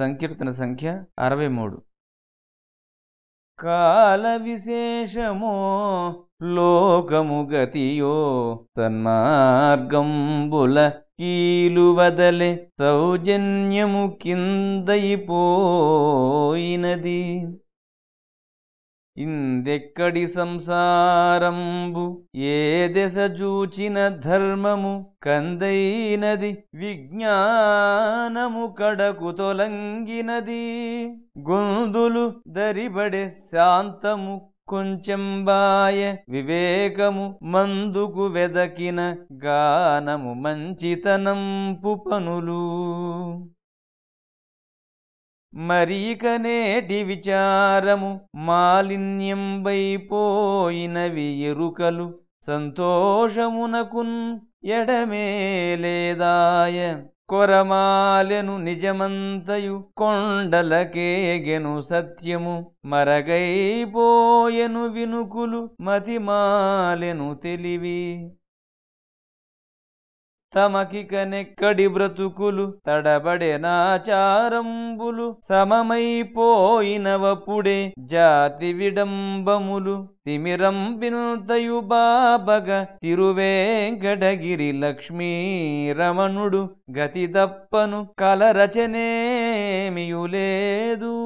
సంకీర్తన సంఖ్య అరవై మూడు. కాల విశేషమో లోకము గతియో తన్మార్గంబుల కీలు వదలె సౌజన్యము కిందయిపోయినది ఇందెక్కడి సంసారంబు? ఏ దశ చూచిన ధర్మము? కందైనది విజ్ఞానము కడకు తొలంగినది. గొందులు దరిబడే శాంతము కొంచెం బాయ వివేకము మందుకు వెదకిన గానము మంచితనంపు పనులు. మరీకనేటి విచారము మాలిన్యంబైపోయినవి ఎరుకలు సంతోషమునకున్ ఎడమేలేదాయ కొరమాలెను నిజమంతయు కొండలకేగెను సత్యము మరగైపోయెను వినుకులు మతిమాలెను తెలివి. తమకిక నెక్కడి బ్రతుకులు? తడబడే నాచారంబులు సమమైపోయినవప్పుడే జాతి విడంబములు. తిమిరంబిల్తయు బాబగ తిరువేంకటగిరి లక్ష్మీ రమణుడు గతి దప్పను కలరచనేమియులేదు.